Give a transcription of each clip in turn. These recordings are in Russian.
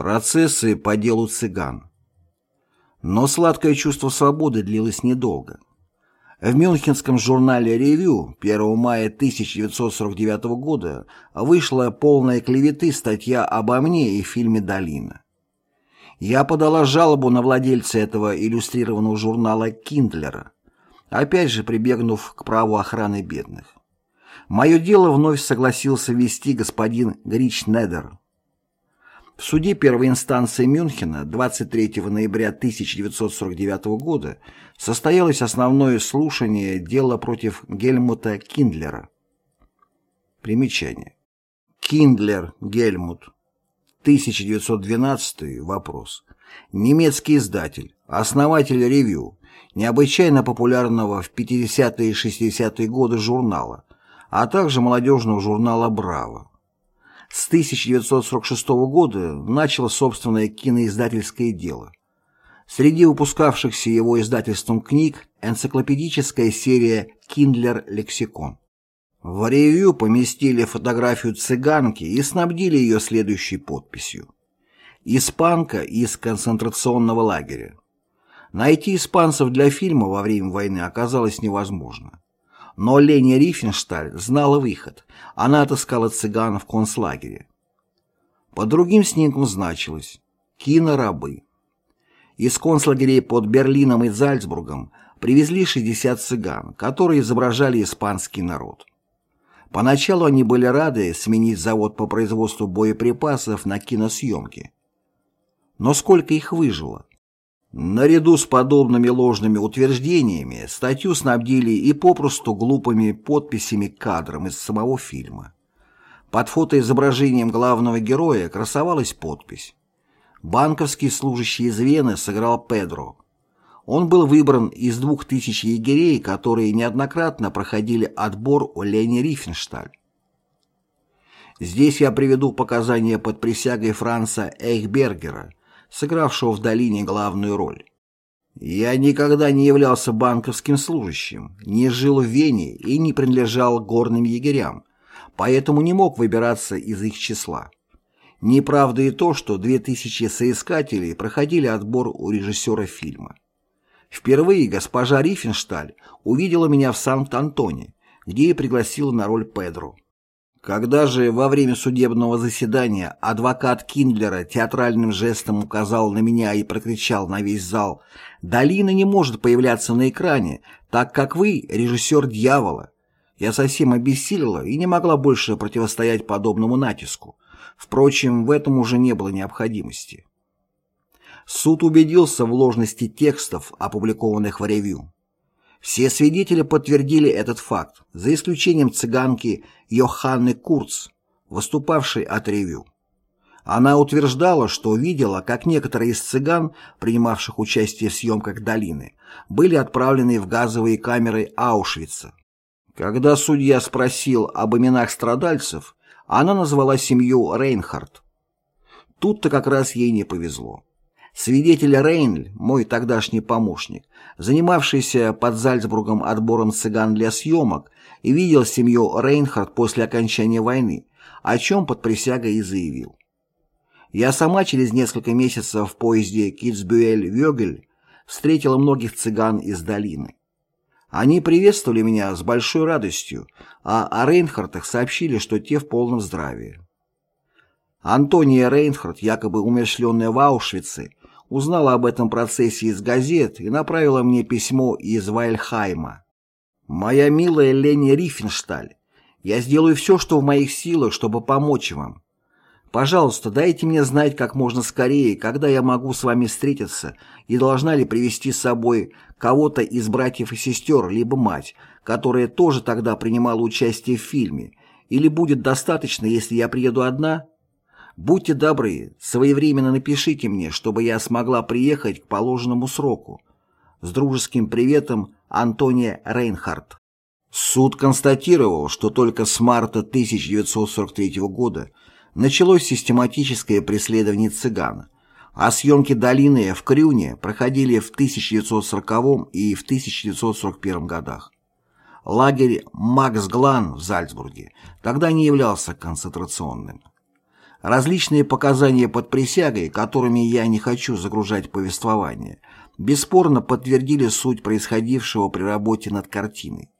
Процессы по делу цыган. Но сладкое чувство свободы длилось недолго. В мюнхенском журнале «Ревью» 1 мая 1949 года вышла полная клеветы статья обо мне и фильме «Долина». Я подала жалобу на владельца этого иллюстрированного журнала Киндлера, опять же прибегнув к праву охраны бедных. Мое дело вновь согласился вести господин Грич Недер, в суде первой инстанции Мюнхена 23 ноября 1949 года состоялось основное слушание дела против Гельмута Киндлера. Примечание. Киндлер Гельмут. 1912 вопрос. Немецкий издатель, основатель ревью, необычайно популярного в 50-е и 60-е годы журнала, а также молодежного журнала «Браво». С 1946 года начало собственное киноиздательское дело. Среди выпускавшихся его издательством книг энциклопедическая серия «Киндлер Лексикон». В ревью поместили фотографию цыганки и снабдили ее следующей подписью. «Испанка из концентрационного лагеря». Найти испанцев для фильма во время войны оказалось невозможно. Но Леня Рифеншталь знала выход. Она отыскала цыган в концлагере. По другим снимкам значилось «Кинорабы». Из концлагерей под Берлином и Зальцбургом привезли 60 цыган, которые изображали испанский народ. Поначалу они были рады сменить завод по производству боеприпасов на киносъемки. Но сколько их выжило? Наряду с подобными ложными утверждениями статью снабдили и попросту глупыми подписями кадрам из самого фильма. Под фотоизображением главного героя красовалась подпись. Банковский служащий из Вены сыграл Педро. Он был выбран из двух тысяч егерей, которые неоднократно проходили отбор у Лени Рифеншталь. Здесь я приведу показания под присягой Франца Эйхбергера, сыгравшего в «Долине» главную роль. Я никогда не являлся банковским служащим, не жил в Вене и не принадлежал горным егерям, поэтому не мог выбираться из их числа. Неправда и то, что 2000 соискателей проходили отбор у режиссера фильма. Впервые госпожа Рифеншталь увидела меня в Санкт-Антоне, где и пригласила на роль Педро. Когда же во время судебного заседания адвокат Киндлера театральным жестом указал на меня и прокричал на весь зал «Долина не может появляться на экране, так как вы режиссер дьявола», я совсем обессилила и не могла больше противостоять подобному натиску. Впрочем, в этом уже не было необходимости. Суд убедился в ложности текстов, опубликованных в ревью. Все свидетели подтвердили этот факт, за исключением цыганки Йоханны Курц, выступавшей от ревю. Она утверждала, что видела, как некоторые из цыган, принимавших участие в съемках «Долины», были отправлены в газовые камеры Аушвица. Когда судья спросил об именах страдальцев, она назвала семью Рейнхард. Тут-то как раз ей не повезло. Свидетель Рейнль, мой тогдашний помощник, занимавшийся под Зальцбургом отбором цыган для съемок, и видел семью Рейнхард после окончания войны, о чем под присягой и заявил. Я сама через несколько месяцев в поезде Китсбюэль-Вёгель встретила многих цыган из долины. Они приветствовали меня с большой радостью, а о Рейнхардах сообщили, что те в полном здравии. Антония Рейнхард, якобы умершленная в Аушвице, узнала об этом процессе из газет и направила мне письмо из Вайльхайма. «Моя милая Лени Рифеншталь, я сделаю все, что в моих силах, чтобы помочь вам. Пожалуйста, дайте мне знать как можно скорее, когда я могу с вами встретиться и должна ли привести с собой кого-то из братьев и сестер, либо мать, которая тоже тогда принимала участие в фильме, или будет достаточно, если я приеду одна?» Будьте добры, своевременно напишите мне, чтобы я смогла приехать к положенному сроку. С дружеским приветом, Антония Рейнхард. Суд констатировал, что только с марта 1943 года началось систематическое преследование цыган, а съемки «Долины» в Крюне проходили в 1940 и в 1941 годах. Лагерь Макс Глан в Зальцбурге тогда не являлся концентрационным. Различные показания под присягой, которыми я не хочу загружать повествование, бесспорно подтвердили суть происходившего при работе над картиной.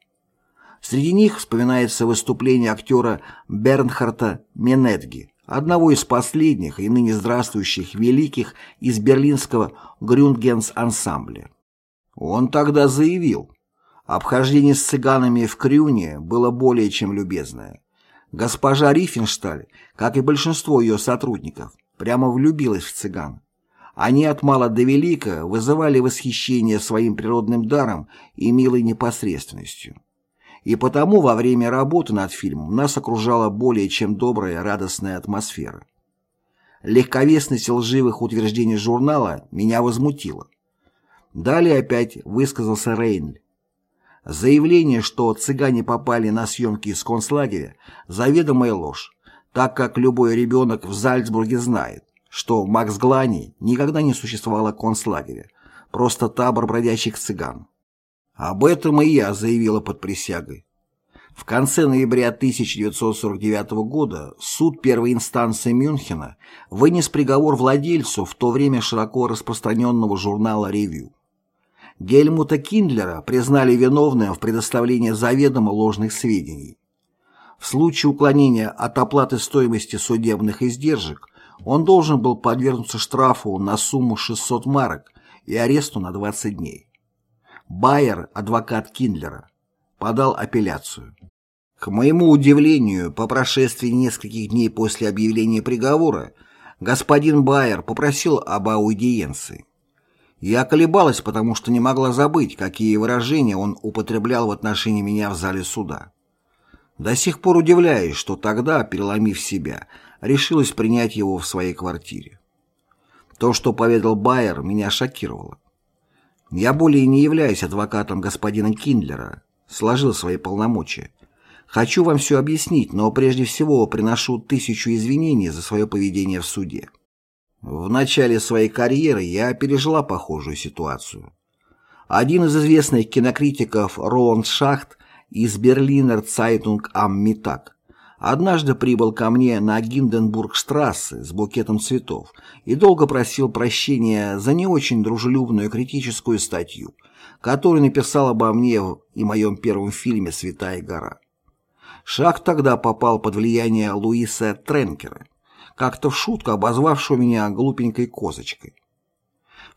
Среди них вспоминается выступление актера Бернхарта Менетги, одного из последних и ныне здравствующих великих из берлинского Грюндгенс-ансамбля. Он тогда заявил, обхождение с цыганами в Крюне было более чем любезное. Госпожа Рифеншталь, как и большинство ее сотрудников, прямо влюбилась в цыган. Они от мала до велика вызывали восхищение своим природным даром и милой непосредственностью. И потому во время работы над фильмом нас окружала более чем добрая радостная атмосфера. Легковесность лживых утверждений журнала меня возмутила. Далее опять высказался Рейнль. Заявление, что цыгане попали на съемки из концлагеря, заведомая ложь, так как любой ребенок в Зальцбурге знает, что в Макс-Глане никогда не существовало концлагеря, просто табор бродячих цыган. Об этом и я заявила под присягой. В конце ноября 1949 года суд первой инстанции Мюнхена вынес приговор владельцу в то время широко распространенного журнала «Ревью». Гельмута Киндлера признали виновным в предоставлении заведомо ложных сведений. В случае уклонения от оплаты стоимости судебных издержек он должен был подвергнуться штрафу на сумму 600 марок и аресту на 20 дней. Байер, адвокат Киндлера, подал апелляцию. К моему удивлению, по прошествии нескольких дней после объявления приговора, господин Байер попросил об аудиенции. Я колебалась, потому что не могла забыть, какие выражения он употреблял в отношении меня в зале суда. До сих пор удивляюсь, что тогда, переломив себя, решилась принять его в своей квартире. То, что поведал Байер, меня шокировало. Я более не являюсь адвокатом господина Киндлера, сложил свои полномочия. Хочу вам все объяснить, но прежде всего приношу тысячу извинений за свое поведение в суде. В начале своей карьеры я пережила похожую ситуацию. Один из известных кинокритиков Роланд Шахт из Берлинер am Mittag однажды прибыл ко мне на Гинденбургштрассе с букетом цветов и долго просил прощения за не очень дружелюбную критическую статью, которую написал обо мне и моем первом фильме «Святая гора». Шах тогда попал под влияние Луиса Тренкера, как-то в шутку обозвавшего меня глупенькой козочкой.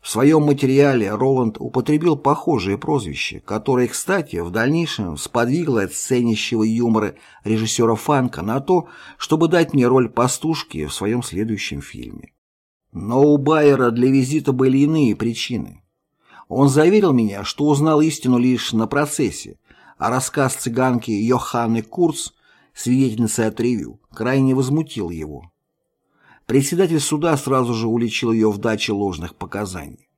В своем материале Роланд употребил похожее прозвище, которое, кстати, в дальнейшем сподвигло от сценищего юмора режиссера Фанка на то, чтобы дать мне роль пастушки в своем следующем фильме. Но у Байера для визита были иные причины. Он заверил меня, что узнал истину лишь на процессе, а рассказ цыганки Йоханны Курц, свидетельницы от ревю, крайне возмутил его. Председатель суда сразу же уличил ее в даче ложных показаний.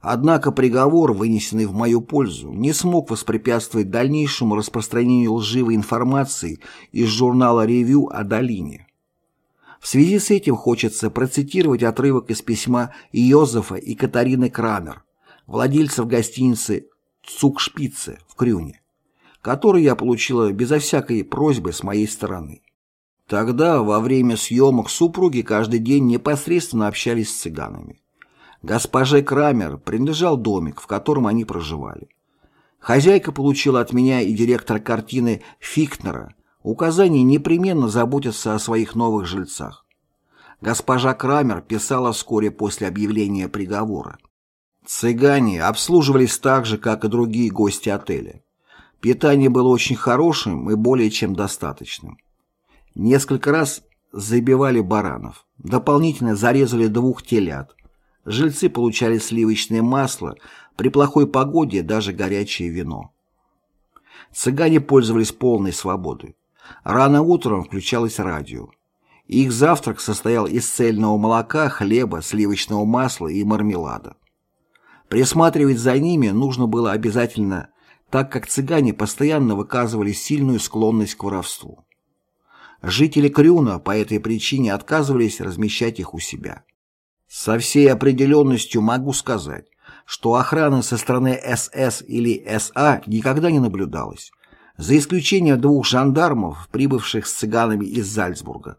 Однако приговор, вынесенный в мою пользу, не смог воспрепятствовать дальнейшему распространению лживой информации из журнала «Ревью» о Долине. В связи с этим хочется процитировать отрывок из письма Йозефа и Катарины Крамер, владельцев гостиницы «Цукшпице» в Крюне, который я получила безо всякой просьбы с моей стороны. Тогда, во время съемок, супруги каждый день непосредственно общались с цыганами. Госпоже Крамер принадлежал домик, в котором они проживали. Хозяйка получила от меня и директора картины Фихтнера указание непременно заботиться о своих новых жильцах. Госпожа Крамер писала вскоре после объявления приговора. Цыгане обслуживались так же, как и другие гости отеля. Питание было очень хорошим и более чем достаточным. Несколько раз забивали баранов. Дополнительно зарезали двух телят. Жильцы получали сливочное масло, при плохой погоде даже горячее вино. Цыгане пользовались полной свободой. Рано утром включалось радио. Их завтрак состоял из цельного молока, хлеба, сливочного масла и мармелада. Присматривать за ними нужно было обязательно, так как цыгане постоянно выказывали сильную склонность к воровству. Жители Крюна по этой причине отказывались размещать их у себя. Со всей определенностью могу сказать, что охраны со стороны СС или СА никогда не наблюдалось, за исключением двух жандармов, прибывших с цыганами из Зальцбурга.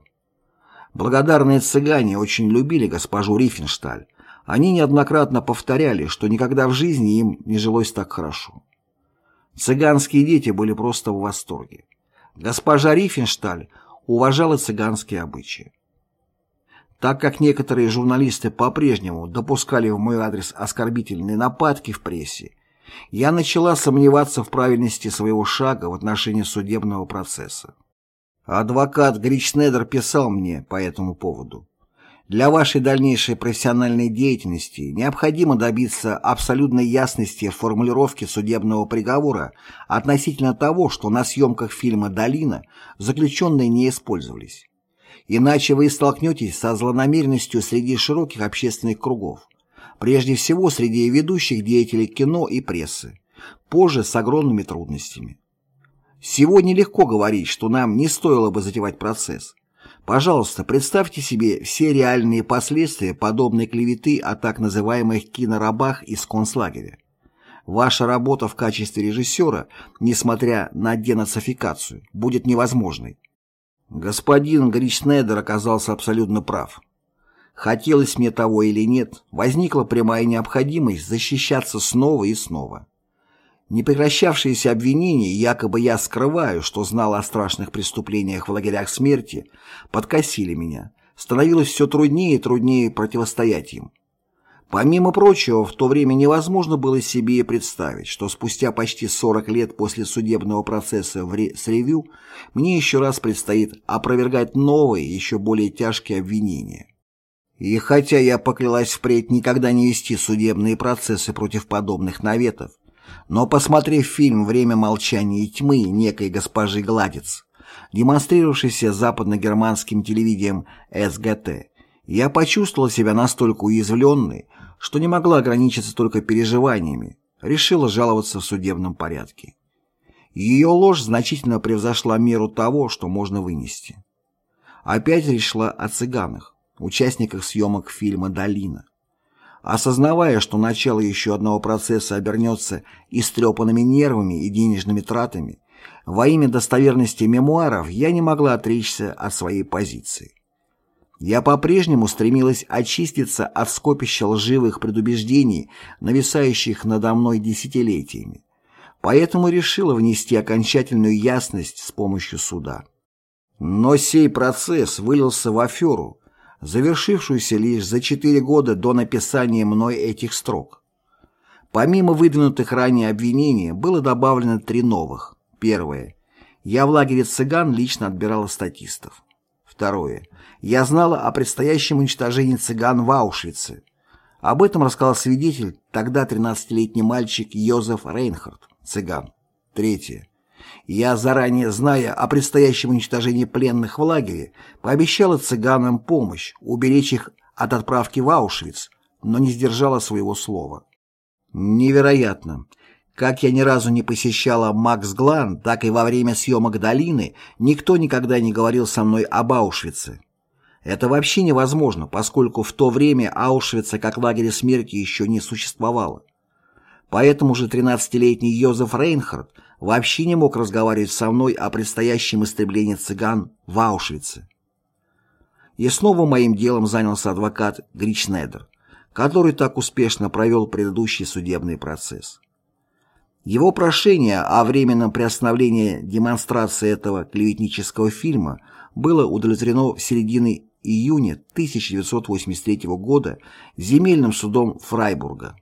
Благодарные цыгане очень любили госпожу Рифеншталь. Они неоднократно повторяли, что никогда в жизни им не жилось так хорошо. Цыганские дети были просто в восторге. Госпожа Рифеншталь уважала цыганские обычаи. Так как некоторые журналисты по-прежнему допускали в мой адрес оскорбительные нападки в прессе, я начала сомневаться в правильности своего шага в отношении судебного процесса. Адвокат Гричнедер писал мне по этому поводу. Для вашей дальнейшей профессиональной деятельности необходимо добиться абсолютной ясности формулировки судебного приговора относительно того, что на съемках фильма «Долина» заключенные не использовались. Иначе вы столкнетесь со злонамеренностью среди широких общественных кругов, прежде всего среди ведущих деятелей кино и прессы, позже с огромными трудностями. Сегодня легко говорить, что нам не стоило бы затевать процесс. Пожалуйста, представьте себе все реальные последствия подобной клеветы о так называемых кинорабах из концлагеря. Ваша работа в качестве режиссера, несмотря на денацификацию, будет невозможной. Господин Гричнедер оказался абсолютно прав. Хотелось мне того или нет, возникла прямая необходимость защищаться снова и снова. Непрекращавшиеся обвинения, якобы я скрываю, что знал о страшных преступлениях в лагерях смерти, подкосили меня. Становилось все труднее и труднее противостоять им. Помимо прочего, в то время невозможно было себе представить, что спустя почти 40 лет после судебного процесса в ре с ревю мне еще раз предстоит опровергать новые, еще более тяжкие обвинения. И хотя я поклялась впредь никогда не вести судебные процессы против подобных наветов, но, посмотрев фильм «Время молчания и тьмы» некой госпожи Гладец, демонстрировавшийся западно-германским телевидением СГТ, я почувствовала себя настолько уязвленной, что не могла ограничиться только переживаниями, решила жаловаться в судебном порядке. Ее ложь значительно превзошла меру того, что можно вынести. Опять решила о цыганах, участниках съемок фильма «Долина». Осознавая, что начало еще одного процесса обернется истрепанными нервами и денежными тратами, во имя достоверности мемуаров я не могла отречься от своей позиции. Я по-прежнему стремилась очиститься от скопища лживых предубеждений, нависающих надо мной десятилетиями, поэтому решила внести окончательную ясность с помощью суда. Но сей процесс вылился в аферу, завершившуюся лишь за четыре года до написания мной этих строк. Помимо выдвинутых ранее обвинений, было добавлено три новых. Первое. Я в лагере цыган лично отбирала статистов. Второе. Я знала о предстоящем уничтожении цыган в Аушвице. Об этом рассказал свидетель, тогда 13-летний мальчик Йозеф Рейнхард, цыган. Третье. Я, заранее зная о предстоящем уничтожении пленных в лагере, пообещала цыганам помощь, уберечь их от отправки в Аушвиц, но не сдержала своего слова. Невероятно. Как я ни разу не посещала Макс Глан, так и во время съемок «Долины» никто никогда не говорил со мной об Аушвице. Это вообще невозможно, поскольку в то время Аушвица как лагеря смерти еще не существовало. Поэтому же 13-летний Йозеф Рейнхард вообще не мог разговаривать со мной о предстоящем истреблении цыган в Аушвице. И снова моим делом занялся адвокат Гричнедер, который так успешно провел предыдущий судебный процесс. Его прошение о временном приостановлении демонстрации этого клеветнического фильма было удовлетворено в середине июня 1983 года земельным судом Фрайбурга.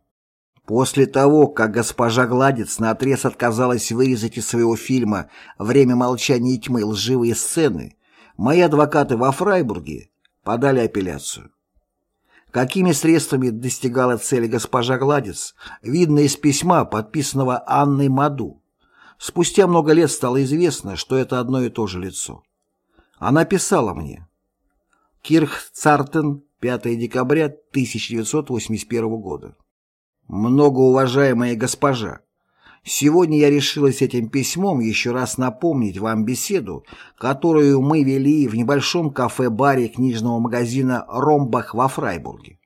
После того, как госпожа Гладец наотрез отказалась вырезать из своего фильма «Время молчания и тьмы» лживые сцены, мои адвокаты во Фрайбурге подали апелляцию. Какими средствами достигала цели госпожа Гладец, видно из письма, подписанного Анной Маду. Спустя много лет стало известно, что это одно и то же лицо. Она писала мне «Кирх Цартен, 5 декабря 1981 года». Многоуважаемая госпожа, сегодня я решила с этим письмом еще раз напомнить вам беседу, которую мы вели в небольшом кафе-баре книжного магазина «Ромбах» во Фрайбурге.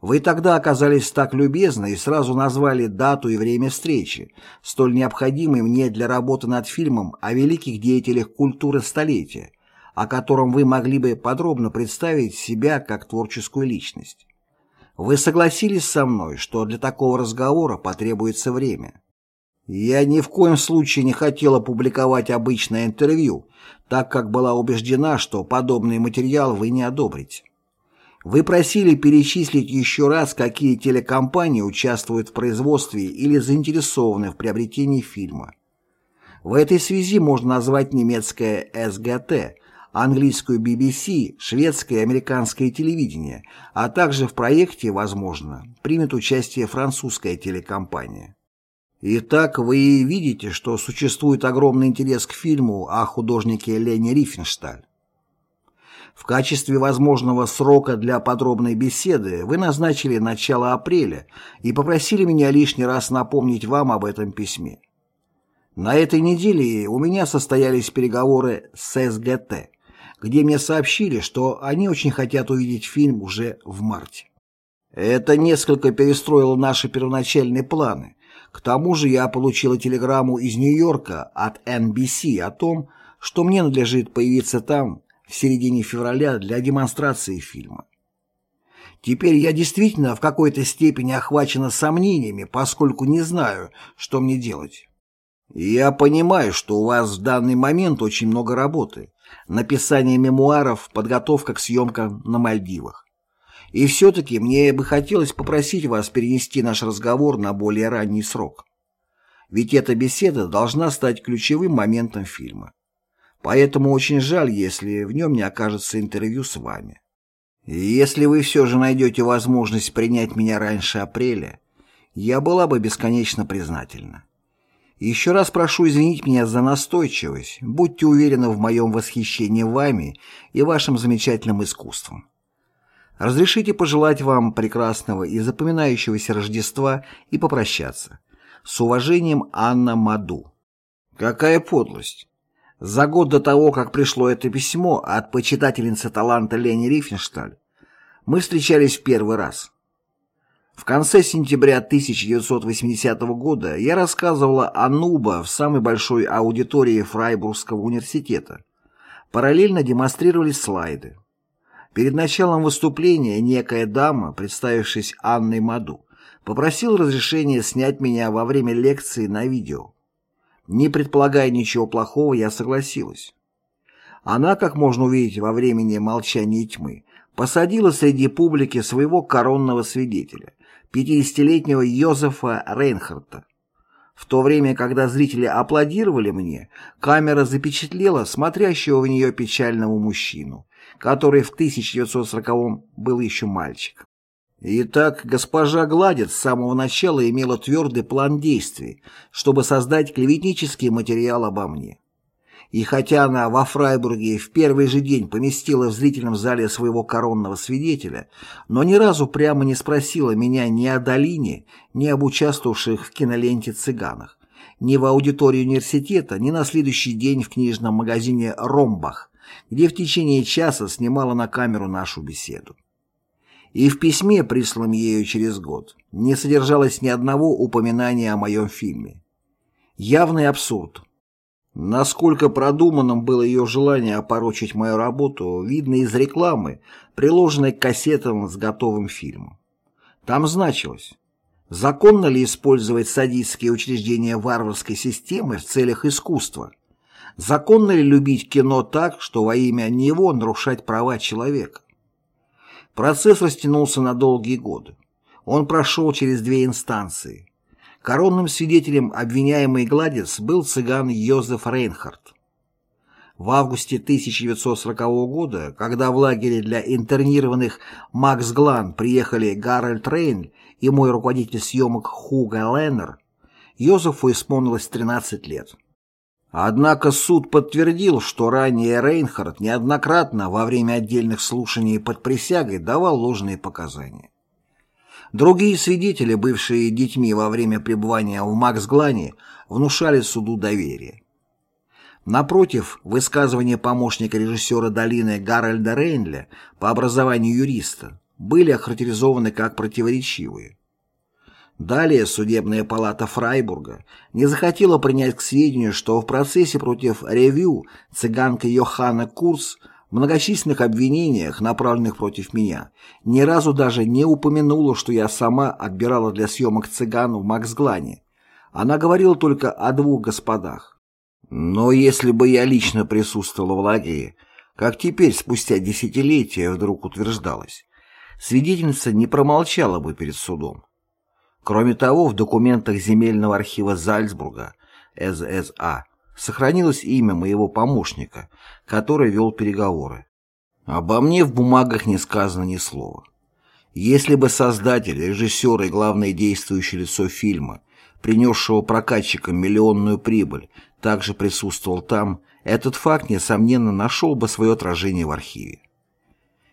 Вы тогда оказались так любезны и сразу назвали дату и время встречи, столь необходимой мне для работы над фильмом о великих деятелях культуры столетия, о котором вы могли бы подробно представить себя как творческую личность. Вы согласились со мной, что для такого разговора потребуется время. Я ни в коем случае не хотела публиковать обычное интервью, так как была убеждена, что подобный материал вы не одобрите. Вы просили перечислить еще раз, какие телекомпании участвуют в производстве или заинтересованы в приобретении фильма. В этой связи можно назвать немецкое СГТ, английскую BBC, шведское и американское телевидение, а также в проекте, возможно, примет участие французская телекомпания. Итак, вы видите, что существует огромный интерес к фильму о художнике Лене Рифеншталь. В качестве возможного срока для подробной беседы вы назначили начало апреля и попросили меня лишний раз напомнить вам об этом письме. На этой неделе у меня состоялись переговоры с СГТ, где мне сообщили, что они очень хотят увидеть фильм уже в марте. Это несколько перестроило наши первоначальные планы. К тому же я получила телеграмму из Нью-Йорка от NBC о том, что мне надлежит появиться там в середине февраля для демонстрации фильма. Теперь я действительно в какой-то степени охвачена сомнениями, поскольку не знаю, что мне делать. Я понимаю, что у вас в данный момент очень много работы. Написание мемуаров, подготовка к съемкам на Мальдивах. И все-таки мне бы хотелось попросить вас перенести наш разговор на более ранний срок. Ведь эта беседа должна стать ключевым моментом фильма. Поэтому очень жаль, если в нем не окажется интервью с вами. И если вы все же найдете возможность принять меня раньше апреля, я была бы бесконечно признательна. Еще раз прошу извинить меня за настойчивость, будьте уверены в моем восхищении вами и вашим замечательным искусством. Разрешите пожелать вам прекрасного и запоминающегося Рождества и попрощаться. С уважением, Анна Маду. Какая подлость! За год до того, как пришло это письмо от почитательницы таланта Лени Рифеншталь, мы встречались в первый раз. В конце сентября 1980 года я рассказывала о Нуба в самой большой аудитории Фрайбургского университета. Параллельно демонстрировались слайды. Перед началом выступления некая дама, представившись Анной Маду, попросила разрешения снять меня во время лекции на видео. Не предполагая ничего плохого, я согласилась. Она, как можно увидеть во времени молчания тьмы, посадила среди публики своего коронного свидетеля, 50-летнего Йозефа Рейнхарта. В то время, когда зрители аплодировали мне, камера запечатлела смотрящего в нее печального мужчину, который в 1940-м был еще мальчик. Итак, госпожа Гладец с самого начала имела твердый план действий, чтобы создать клеветнический материал обо мне. И хотя она во Фрайбурге в первый же день поместила в зрительном зале своего коронного свидетеля, но ни разу прямо не спросила меня ни о Долине, ни об участвовавших в киноленте цыганах, ни в аудитории университета, ни на следующий день в книжном магазине «Ромбах», где в течение часа снимала на камеру нашу беседу. И в письме, присланном ею через год, не содержалось ни одного упоминания о моем фильме. Явный абсурд. Насколько продуманным было ее желание опорочить мою работу, видно из рекламы, приложенной к кассетам с готовым фильмом. Там значилось Законно ли использовать садистские учреждения варварской системы в целях искусства? Законно ли любить кино так, что во имя него нарушать права человека? Процесс растянулся на долгие годы. Он прошел через две инстанции. Коронным свидетелем обвиняемый Гладис был цыган Йозеф Рейнхард. В августе 1940 года, когда в лагере для интернированных Макс Глан приехали Гарольд Рейн и мой руководитель съемок Хуга Леннер, Йозефу исполнилось 13 лет. Однако суд подтвердил, что ранее Рейнхард неоднократно во время отдельных слушаний под присягой давал ложные показания. Другие свидетели, бывшие детьми во время пребывания в Максглане, внушали суду доверие. Напротив, высказывания помощника режиссера «Долины» Гарольда Рейнля по образованию юриста были охарактеризованы как противоречивые. Далее судебная палата Фрайбурга не захотела принять к сведению, что в процессе против ревью цыганка Йоханна Курс многочисленных обвинениях, направленных против меня, ни разу даже не упомянула, что я сама отбирала для съемок цыган в Максглане. Она говорила только о двух господах. Но если бы я лично присутствовала в лагере, как теперь, спустя десятилетия, вдруг утверждалось, свидетельница не промолчала бы перед судом. Кроме того, в документах земельного архива Зальцбурга, ССА, сохранилось имя моего помощника, который вел переговоры. Обо мне в бумагах не сказано ни слова. Если бы создатель, режиссер и главное действующее лицо фильма, принесшего прокатчикам миллионную прибыль, также присутствовал там, этот факт, несомненно, нашел бы свое отражение в архиве.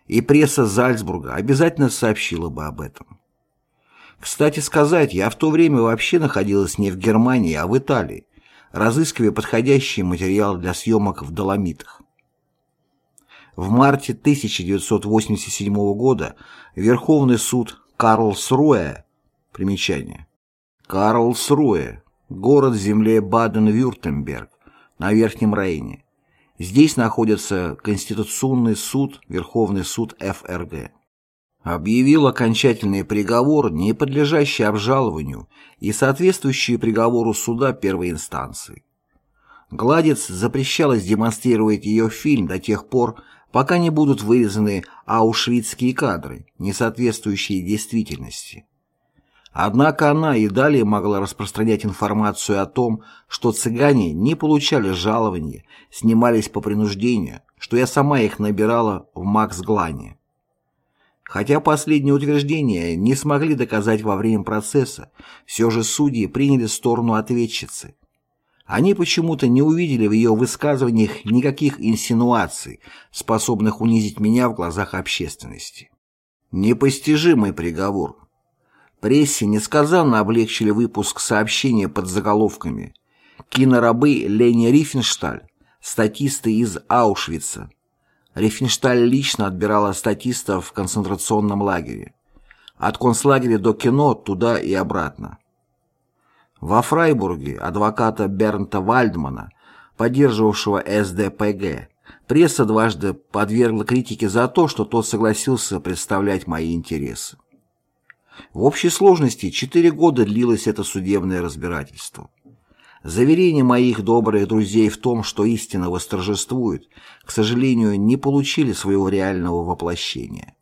И пресса Зальцбурга обязательно сообщила бы об этом. Кстати сказать, я в то время вообще находилась не в Германии, а в Италии, разыскивая подходящий материал для съемок в Доломитах. В марте 1987 года Верховный суд Карлсруэ, примечание, Карлсруэ, город в земле Баден-Вюртемберг, на Верхнем Рейне. Здесь находится Конституционный суд, Верховный суд ФРГ. Объявил окончательный приговор, не подлежащий обжалованию и соответствующий приговору суда первой инстанции. Гладец запрещалось демонстрировать ее фильм до тех пор, пока не будут вырезаны аушвицкие кадры, не соответствующие действительности. Однако она и далее могла распространять информацию о том, что цыгане не получали жалования, снимались по принуждению, что я сама их набирала в Макс-Глане. Хотя последнее утверждение не смогли доказать во время процесса, все же судьи приняли сторону ответчицы. Они почему-то не увидели в ее высказываниях никаких инсинуаций, способных унизить меня в глазах общественности. Непостижимый приговор. Прессе несказанно облегчили выпуск сообщения под заголовками «Кинорабы Лени Рифеншталь, статисты из Аушвица». Рифеншталь лично отбирала статистов в концентрационном лагере. От концлагеря до кино туда и обратно. Во Фрайбурге адвоката Бернта Вальдмана, поддерживавшего СДПГ, пресса дважды подвергла критике за то, что тот согласился представлять мои интересы. В общей сложности четыре года длилось это судебное разбирательство. Заверения моих добрых друзей в том, что истина восторжествует, к сожалению, не получили своего реального воплощения.